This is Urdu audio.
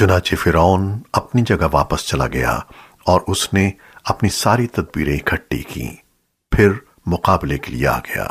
چنانچہ فرعون اپنی جگہ واپس چلا گیا اور اس نے اپنی ساری تدبیریں اکٹھی کیں، پھر مقابلے کے لیے آ گیا۔